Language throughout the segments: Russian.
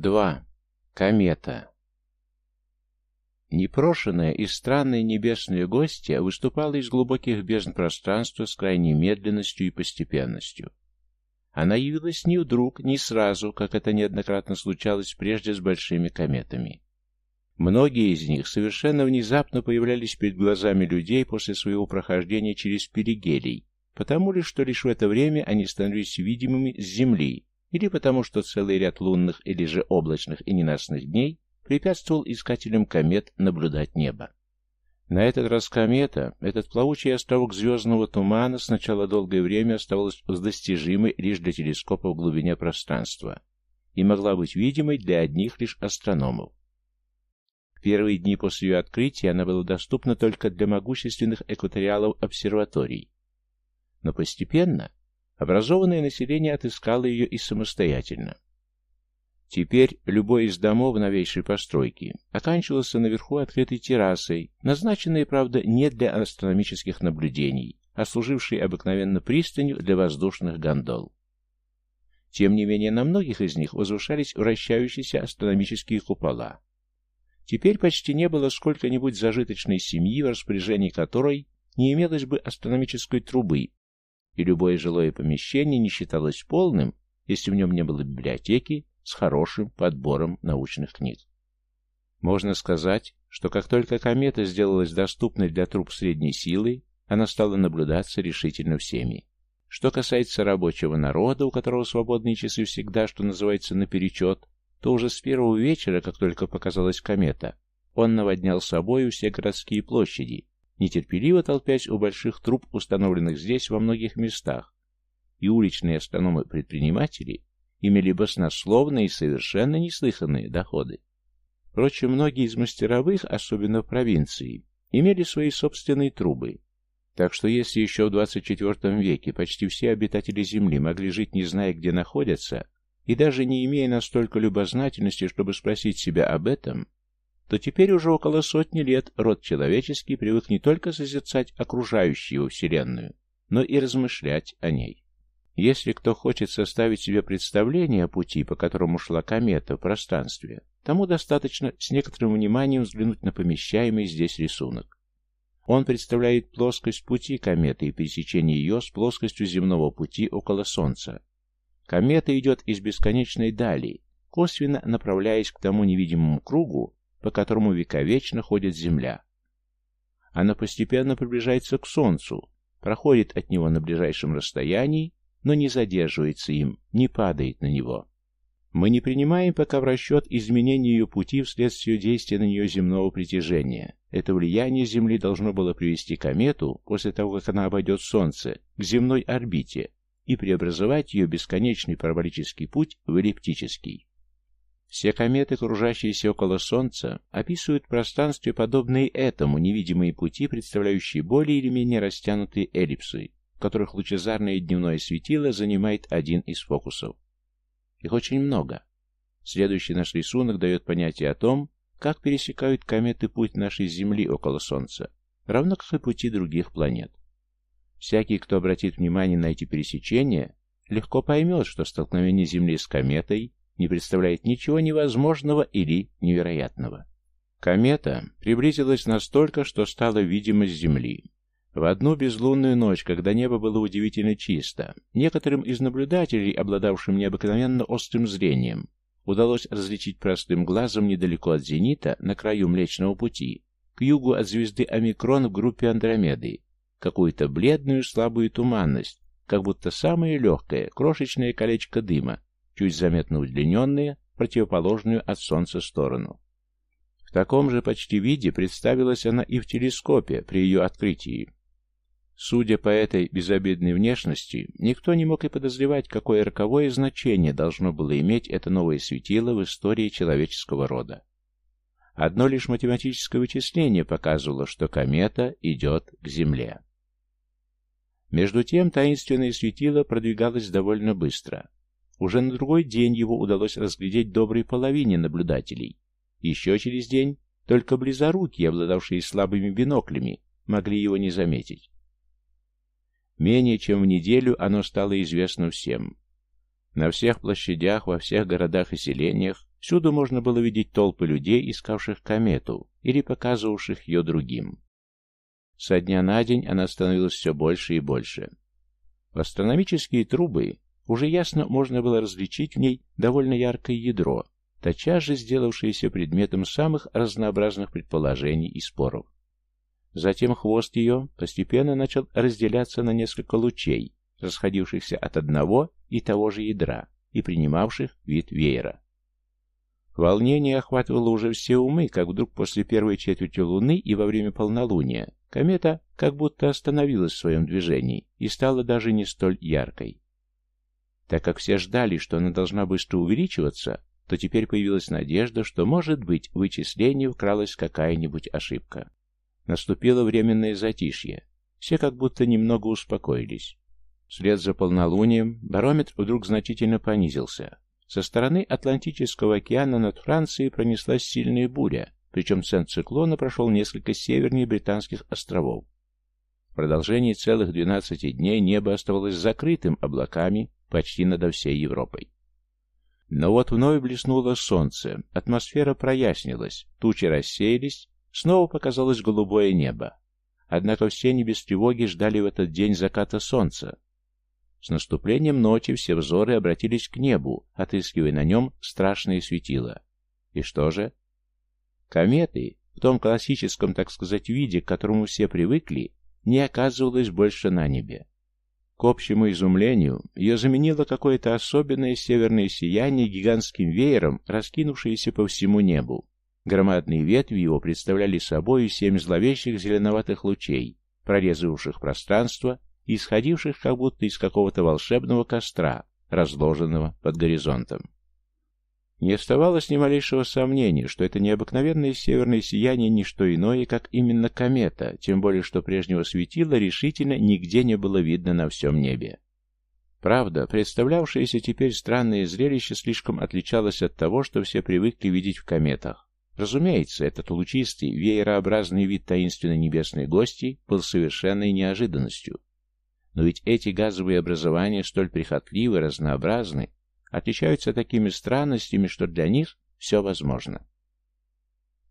2. Комета. Непрошенная и странная небесная гостья выступала из глубоких бездн пространства с крайней медленностью и постепенностью. Она явилась не вдруг, не сразу, как это неоднократно случалось прежде с большими кометами. Многие из них совершенно внезапно появлялись перед глазами людей после своего прохождения через перигелий, потому ли, что лишь в это время они становились видимыми с Земли, или потому что целый ряд лунных или же облачных и ненастных дней препятствовал искателям комет наблюдать небо. На этот раз комета, этот плавучий островок звездного тумана, сначала долгое время оставалась достижимой лишь для телескопа в глубине пространства и могла быть видимой для одних лишь астрономов. В первые дни после ее открытия она была доступна только для могущественных экваториалов обсерваторий. Но постепенно Образованное население отыскало ее и самостоятельно. Теперь любой из домов новейшей постройки оканчивался наверху открытой террасой, назначенной, правда, не для астрономических наблюдений, а служившей обыкновенно пристанью для воздушных гондол. Тем не менее, на многих из них возвышались вращающиеся астрономические купола. Теперь почти не было сколько-нибудь зажиточной семьи, в распоряжении которой не имелось бы астрономической трубы, и любое жилое помещение не считалось полным, если в нем не было библиотеки с хорошим подбором научных книг. Можно сказать, что как только комета сделалась доступной для труп средней силы, она стала наблюдаться решительно всеми. Что касается рабочего народа, у которого свободные часы всегда, что называется, наперечет, то уже с первого вечера, как только показалась комета, он наводнял собой все городские площади, нетерпеливо толпясь у больших труб, установленных здесь во многих местах, и уличные астрономы-предприниматели имели баснословные и совершенно неслыханные доходы. Впрочем, многие из мастеровых, особенно в провинции, имели свои собственные трубы, так что если еще в 24 веке почти все обитатели Земли могли жить, не зная, где находятся, и даже не имея настолько любознательности, чтобы спросить себя об этом, то теперь уже около сотни лет род человеческий привык не только созерцать окружающую его Вселенную, но и размышлять о ней. Если кто хочет составить себе представление о пути, по которому шла комета в пространстве, тому достаточно с некоторым вниманием взглянуть на помещаемый здесь рисунок. Он представляет плоскость пути кометы и пересечение ее с плоскостью земного пути около Солнца. Комета идет из бесконечной дали, косвенно направляясь к тому невидимому кругу, по которому вековечно ходит Земля. Она постепенно приближается к Солнцу, проходит от него на ближайшем расстоянии, но не задерживается им, не падает на него. Мы не принимаем пока в расчет изменения ее пути вследствие действия на нее земного притяжения. Это влияние Земли должно было привести комету, после того, как она обойдет Солнце, к земной орбите и преобразовать ее бесконечный параболический путь в эллиптический. Все кометы, кружащиеся около Солнца, описывают в пространстве подобные этому невидимые пути, представляющие более или менее растянутые эллипсы, в которых лучезарное дневное светило занимает один из фокусов. Их очень много. Следующий наш рисунок дает понятие о том, как пересекают кометы путь нашей Земли около Солнца, равно как и пути других планет. Всякий, кто обратит внимание на эти пересечения, легко поймет, что столкновение Земли с кометой не представляет ничего невозможного или невероятного. Комета приблизилась настолько, что стала видима с Земли. В одну безлунную ночь, когда небо было удивительно чисто, некоторым из наблюдателей, обладавшим необыкновенно острым зрением, удалось различить простым глазом недалеко от зенита, на краю Млечного Пути, к югу от звезды Омикрон в группе Андромеды, какую-то бледную слабую туманность, как будто самое легкое, крошечное колечко дыма, чуть заметно удлиненные, противоположную от Солнца сторону. В таком же почти виде представилась она и в телескопе при ее открытии. Судя по этой безобидной внешности, никто не мог и подозревать, какое роковое значение должно было иметь это новое светило в истории человеческого рода. Одно лишь математическое вычисление показывало, что комета идет к Земле. Между тем таинственное светило продвигалось довольно быстро. Уже на другой день его удалось разглядеть доброй половине наблюдателей. Еще через день только близорукие, обладавшие слабыми биноклями, могли его не заметить. Менее чем в неделю оно стало известно всем. На всех площадях, во всех городах и селениях Всюду можно было видеть толпы людей, искавших комету или показывавших ее другим. Со дня на день она становилась все больше и больше. В астрономические трубы уже ясно можно было различить в ней довольно яркое ядро, тотчас же сделавшееся предметом самых разнообразных предположений и споров. Затем хвост ее постепенно начал разделяться на несколько лучей, расходившихся от одного и того же ядра и принимавших вид веера. Волнение охватывало уже все умы, как вдруг после первой четверти Луны и во время полнолуния комета как будто остановилась в своем движении и стала даже не столь яркой. Так как все ждали, что она должна быстро увеличиваться, то теперь появилась надежда, что, может быть, в вычислении вкралась какая-нибудь ошибка. Наступило временное затишье. Все как будто немного успокоились. Вслед за полнолунием барометр вдруг значительно понизился. Со стороны Атлантического океана над Францией пронеслась сильная буря, причем центр циклона прошел несколько севернее Британских островов. В продолжении целых 12 дней небо оставалось закрытым облаками почти над всей Европой. Но вот вновь блеснуло солнце, атмосфера прояснилась, тучи рассеялись, снова показалось голубое небо. Однако все не без тревоги ждали в этот день заката солнца, с наступлением ночи все взоры обратились к небу, отыскивая на нем страшные светила. И что же? Кометы, в том классическом, так сказать, виде, к которому все привыкли, не оказывалось больше на небе. К общему изумлению, ее заменило какое-то особенное северное сияние гигантским веером, раскинувшееся по всему небу. Громадные ветви его представляли собой семь зловещих зеленоватых лучей, прорезавших пространство исходивших как будто из какого-то волшебного костра, разложенного под горизонтом. Не оставалось ни малейшего сомнения, что это необыкновенное северное сияние не что иное, как именно комета, тем более что прежнего светила решительно нигде не было видно на всем небе. Правда, представлявшееся теперь странное зрелище слишком отличалось от того, что все привыкли видеть в кометах. Разумеется, этот лучистый, веерообразный вид таинственной небесной гости был совершенной неожиданностью. Но ведь эти газовые образования столь прихотливы, разнообразны, отличаются такими странностями, что для них все возможно.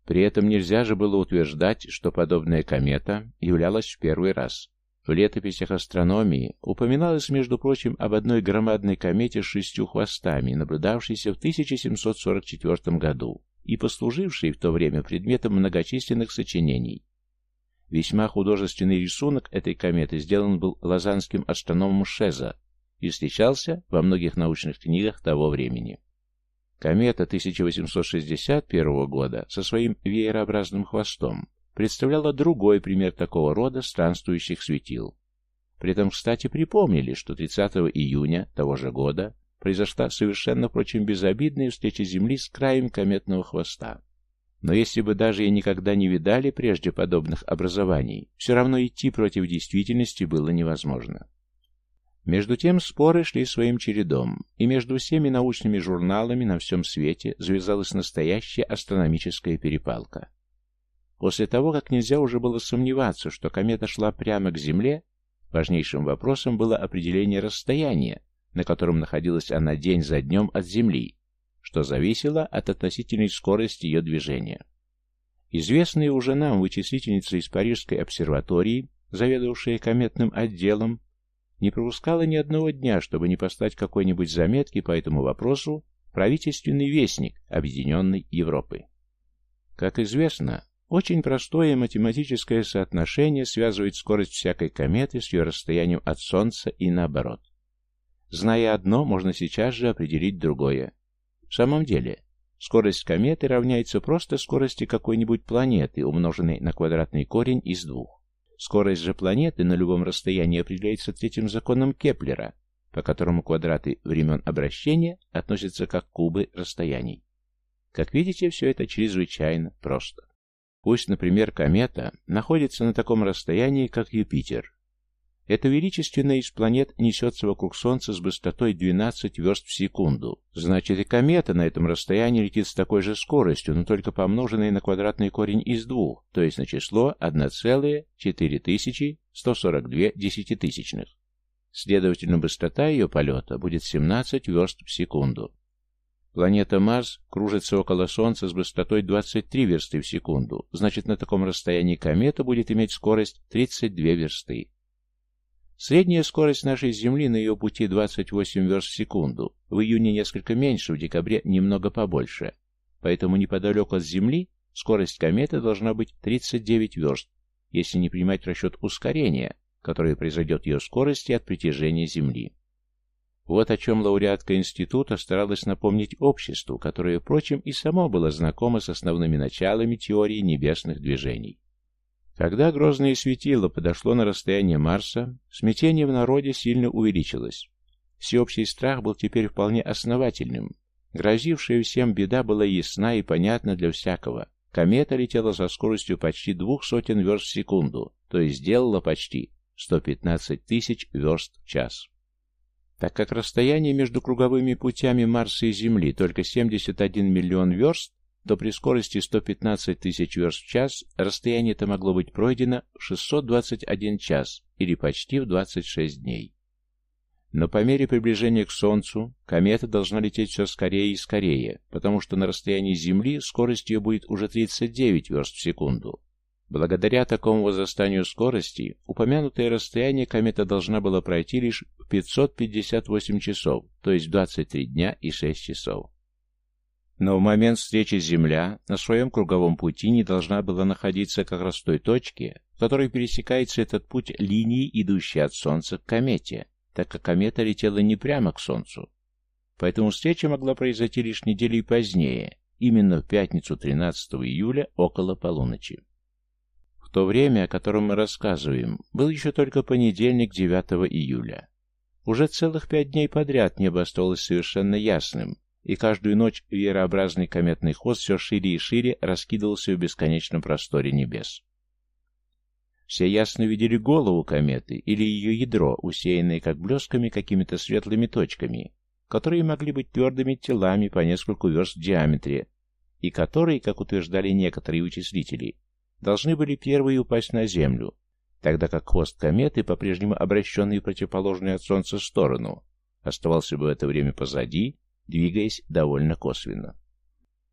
При этом нельзя же было утверждать, что подобная комета являлась в первый раз. В летописях астрономии упоминалось, между прочим, об одной громадной комете с шестью хвостами, наблюдавшейся в 1744 году и послужившей в то время предметом многочисленных сочинений. Весьма художественный рисунок этой кометы сделан был лозанским астрономом Шеза и встречался во многих научных книгах того времени. Комета 1861 года со своим веерообразным хвостом представляла другой пример такого рода странствующих светил. При этом, кстати, припомнили, что 30 июня того же года произошла совершенно, впрочем, безобидная встреча Земли с краем кометного хвоста. Но если бы даже и никогда не видали прежде подобных образований, все равно идти против действительности было невозможно. Между тем споры шли своим чередом, и между всеми научными журналами на всем свете завязалась настоящая астрономическая перепалка. После того, как нельзя уже было сомневаться, что комета шла прямо к Земле, важнейшим вопросом было определение расстояния, на котором находилась она день за днем от Земли, что зависело от относительной скорости ее движения. Известная уже нам вычислительница из Парижской обсерватории, заведовавшая кометным отделом, не пропускала ни одного дня, чтобы не послать какой-нибудь заметки по этому вопросу правительственный вестник Объединенной Европы. Как известно, очень простое математическое соотношение связывает скорость всякой кометы с ее расстоянием от Солнца и наоборот. Зная одно, можно сейчас же определить другое. В самом деле, скорость кометы равняется просто скорости какой-нибудь планеты, умноженной на квадратный корень из двух. Скорость же планеты на любом расстоянии определяется третьим законом Кеплера, по которому квадраты времен обращения относятся как кубы расстояний. Как видите, все это чрезвычайно просто. Пусть, например, комета находится на таком расстоянии, как Юпитер, эта величественная из планет несется вокруг Солнца с быстротой 12 верст в секунду. Значит, и комета на этом расстоянии летит с такой же скоростью, но только помноженной на квадратный корень из двух, то есть на число 1,4142 десятитысячных. Следовательно, быстрота ее полета будет 17 верст в секунду. Планета Марс кружится около Солнца с быстротой 23 версты в секунду, значит на таком расстоянии комета будет иметь скорость 32 версты. Средняя скорость нашей Земли на ее пути 28 верст в секунду, в июне несколько меньше, в декабре немного побольше. Поэтому неподалеку от Земли скорость кометы должна быть 39 верст, если не принимать расчет ускорения, которое произойдет ее скорости от притяжения Земли. Вот о чем лауреатка института старалась напомнить обществу, которое, впрочем, и само было знакомо с основными началами теории небесных движений. Когда грозное светило подошло на расстояние Марса, смятение в народе сильно увеличилось. Всеобщий страх был теперь вполне основательным. Грозившая всем беда была ясна и понятна для всякого. Комета летела со скоростью почти двух сотен верст в секунду, то есть сделала почти 115 тысяч верст в час. Так как расстояние между круговыми путями Марса и Земли только 71 миллион верст, то при скорости 115 тысяч верст в час расстояние это могло быть пройдено в 621 час или почти в 26 дней. Но по мере приближения к Солнцу комета должна лететь все скорее и скорее, потому что на расстоянии Земли скорость ее будет уже 39 верст в секунду, Благодаря такому возрастанию скорости, упомянутое расстояние комета должна была пройти лишь в 558 часов, то есть 23 дня и 6 часов. Но в момент встречи Земля на своем круговом пути не должна была находиться как раз в той точке, в которой пересекается этот путь линии, идущей от Солнца к комете, так как комета летела не прямо к Солнцу. Поэтому встреча могла произойти лишь недели позднее, именно в пятницу 13 июля около полуночи то время, о котором мы рассказываем, был еще только понедельник 9 июля. Уже целых пять дней подряд небо оставалось совершенно ясным, и каждую ночь веерообразный кометный хвост все шире и шире раскидывался в бесконечном просторе небес. Все ясно видели голову кометы или ее ядро, усеянное как блесками какими-то светлыми точками, которые могли быть твердыми телами по нескольку верст в диаметре, и которые, как утверждали некоторые вычислители, должны были первые упасть на Землю, тогда как хвост кометы, по-прежнему обращенный в противоположную от Солнца сторону, оставался бы в это время позади, двигаясь довольно косвенно.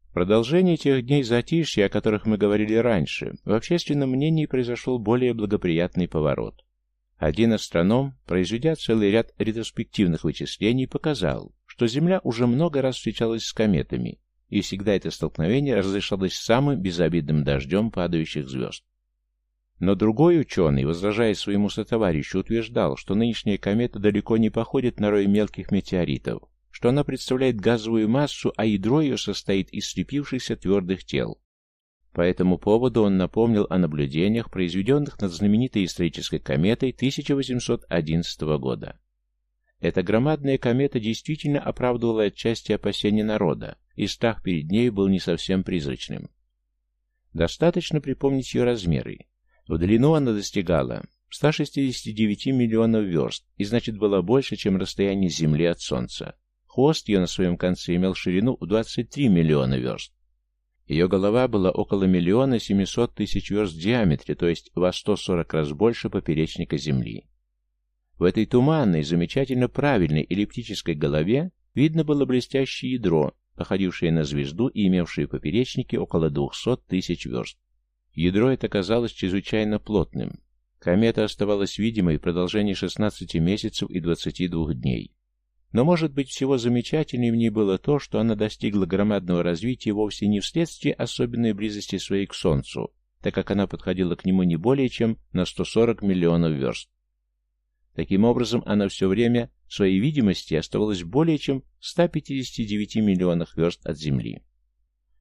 В продолжении тех дней затишья, о которых мы говорили раньше, в общественном мнении произошел более благоприятный поворот. Один астроном, произведя целый ряд ретроспективных вычислений, показал, что Земля уже много раз встречалась с кометами, и всегда это столкновение разрешалось самым безобидным дождем падающих звезд. Но другой ученый, возражая своему сотоварищу, утверждал, что нынешняя комета далеко не походит на рой мелких метеоритов, что она представляет газовую массу, а ядро ее состоит из слепившихся твердых тел. По этому поводу он напомнил о наблюдениях, произведенных над знаменитой исторической кометой 1811 года. Эта громадная комета действительно оправдывала отчасти опасения народа, и страх перед ней был не совсем призрачным. Достаточно припомнить ее размеры. В длину она достигала 169 миллионов верст, и значит была больше, чем расстояние Земли от Солнца. Хвост ее на своем конце имел ширину в 23 миллиона верст. Ее голова была около миллиона семисот тысяч верст в диаметре, то есть во 140 раз больше поперечника Земли. В этой туманной, замечательно правильной эллиптической голове видно было блестящее ядро, походившее на звезду и имевшее поперечники около 200 тысяч верст. Ядро это казалось чрезвычайно плотным. Комета оставалась видимой в продолжении 16 месяцев и 22 дней. Но, может быть, всего замечательнее в ней было то, что она достигла громадного развития вовсе не вследствие особенной близости своей к Солнцу, так как она подходила к нему не более чем на 140 миллионов верст. Таким образом, она все время своей видимости оставалась более чем в 159 миллионах верст от Земли.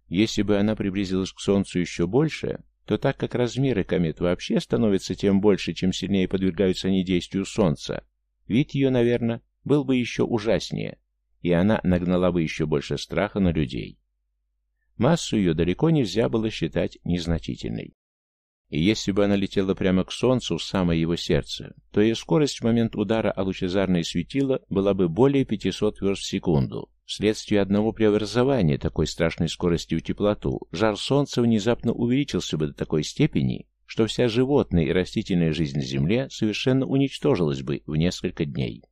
Если бы она приблизилась к Солнцу еще больше, то так как размеры комет вообще становятся тем больше, чем сильнее подвергаются они действию Солнца, вид ее, наверное, был бы еще ужаснее, и она нагнала бы еще больше страха на людей. Массу ее далеко нельзя было считать незначительной. И если бы она летела прямо к Солнцу, в самое его сердце, то ее скорость в момент удара о лучезарное светило была бы более 500 верст в секунду. Вследствие одного преобразования такой страшной скорости в теплоту, жар Солнца внезапно увеличился бы до такой степени, что вся животная и растительная жизнь на Земле совершенно уничтожилась бы в несколько дней.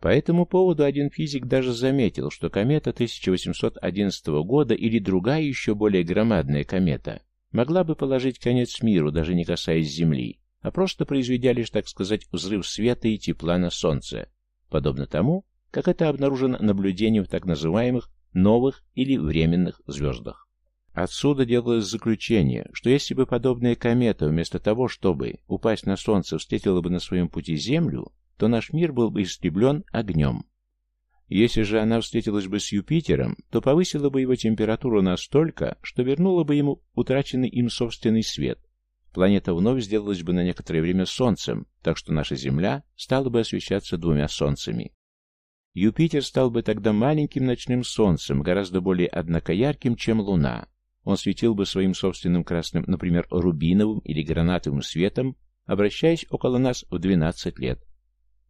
По этому поводу один физик даже заметил, что комета 1811 года или другая еще более громадная комета могла бы положить конец миру, даже не касаясь Земли, а просто произведя лишь, так сказать, взрыв света и тепла на Солнце, подобно тому, как это обнаружено наблюдением в так называемых новых или временных звездах. Отсюда делалось заключение, что если бы подобная комета вместо того, чтобы упасть на Солнце, встретила бы на своем пути Землю, то наш мир был бы истреблен огнем. Если же она встретилась бы с Юпитером, то повысила бы его температуру настолько, что вернула бы ему утраченный им собственный свет. Планета вновь сделалась бы на некоторое время Солнцем, так что наша Земля стала бы освещаться двумя Солнцами. Юпитер стал бы тогда маленьким ночным Солнцем, гораздо более однако ярким, чем Луна. Он светил бы своим собственным красным, например, рубиновым или гранатовым светом, обращаясь около нас в 12 лет.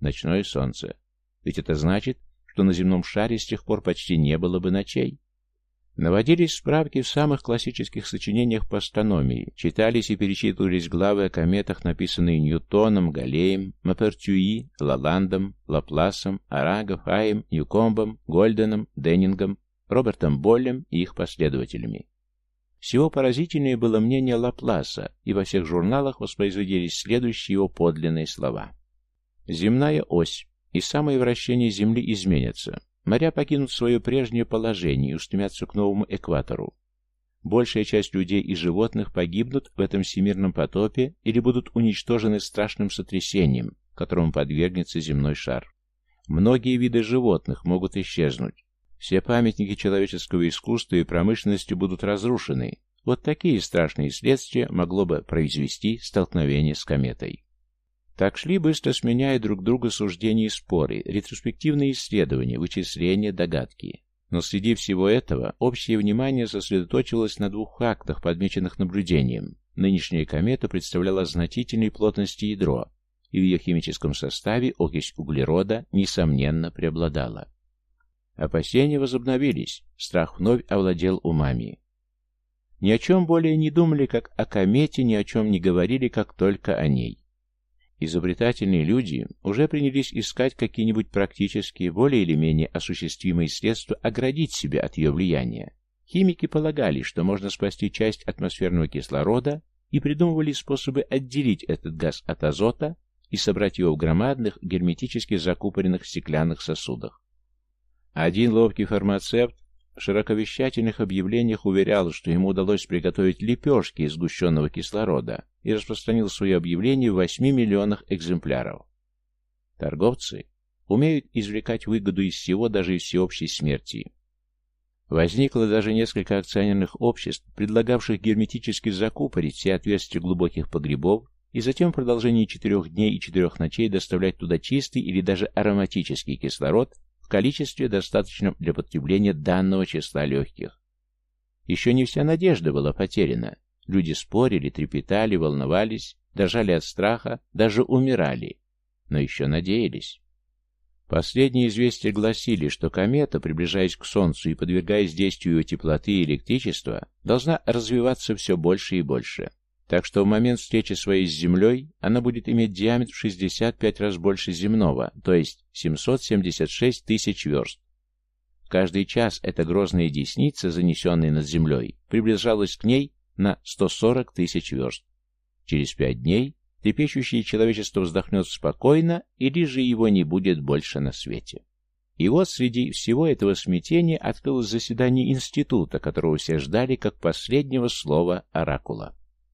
Ночное солнце. Ведь это значит, что на земном шаре с тех пор почти не было бы ночей. Наводились справки в самых классических сочинениях по астрономии, читались и перечитывались главы о кометах, написанные Ньютоном, Галлеем, Мапертюи, Лаландом, Лапласом, Араго, Фаем, Ньюкомбом, Гольденом, Деннингом, Робертом Боллем и их последователями. Всего поразительнее было мнение Лапласа, и во всех журналах воспроизводились следующие его подлинные слова. Земная ось и самое вращение Земли изменятся. Моря покинут свое прежнее положение и устремятся к новому экватору. Большая часть людей и животных погибнут в этом всемирном потопе или будут уничтожены страшным сотрясением, которому подвергнется земной шар. Многие виды животных могут исчезнуть. Все памятники человеческого искусства и промышленности будут разрушены. Вот такие страшные следствия могло бы произвести столкновение с кометой. Так шли, быстро сменяя друг друга суждения и споры, ретроспективные исследования, вычисления, догадки. Но среди всего этого общее внимание сосредоточилось на двух фактах, подмеченных наблюдением. Нынешняя комета представляла значительной плотности ядро, и в ее химическом составе окись углерода, несомненно, преобладала. Опасения возобновились, страх вновь овладел умами. Ни о чем более не думали, как о комете, ни о чем не говорили, как только о ней. Изобретательные люди уже принялись искать какие-нибудь практические, более или менее осуществимые средства оградить себя от ее влияния. Химики полагали, что можно спасти часть атмосферного кислорода и придумывали способы отделить этот газ от азота и собрать его в громадных, герметически закупоренных стеклянных сосудах. Один ловкий фармацевт широковещательных объявлениях уверял, что ему удалось приготовить лепешки из сгущенного кислорода и распространил свое объявление в 8 миллионах экземпляров. Торговцы умеют извлекать выгоду из всего, даже из всеобщей смерти. Возникло даже несколько акционерных обществ, предлагавших герметически закупорить все отверстия глубоких погребов и затем в продолжении четырех дней и четырех ночей доставлять туда чистый или даже ароматический кислород в количестве, достаточном для потребления данного числа легких. Еще не вся надежда была потеряна. Люди спорили, трепетали, волновались, дрожали от страха, даже умирали, но еще надеялись. Последние известия гласили, что комета, приближаясь к Солнцу и подвергаясь действию теплоты и электричества, должна развиваться все больше и больше. Так что в момент встречи своей с Землей она будет иметь диаметр в 65 раз больше земного, то есть 776 тысяч верст. Каждый час эта грозная десница, занесенная над Землей, приближалась к ней на 140 тысяч верст. Через пять дней трепещущее человечество вздохнет спокойно, или же его не будет больше на свете. И вот среди всего этого смятения открылось заседание института, которого все ждали как последнего слова оракула.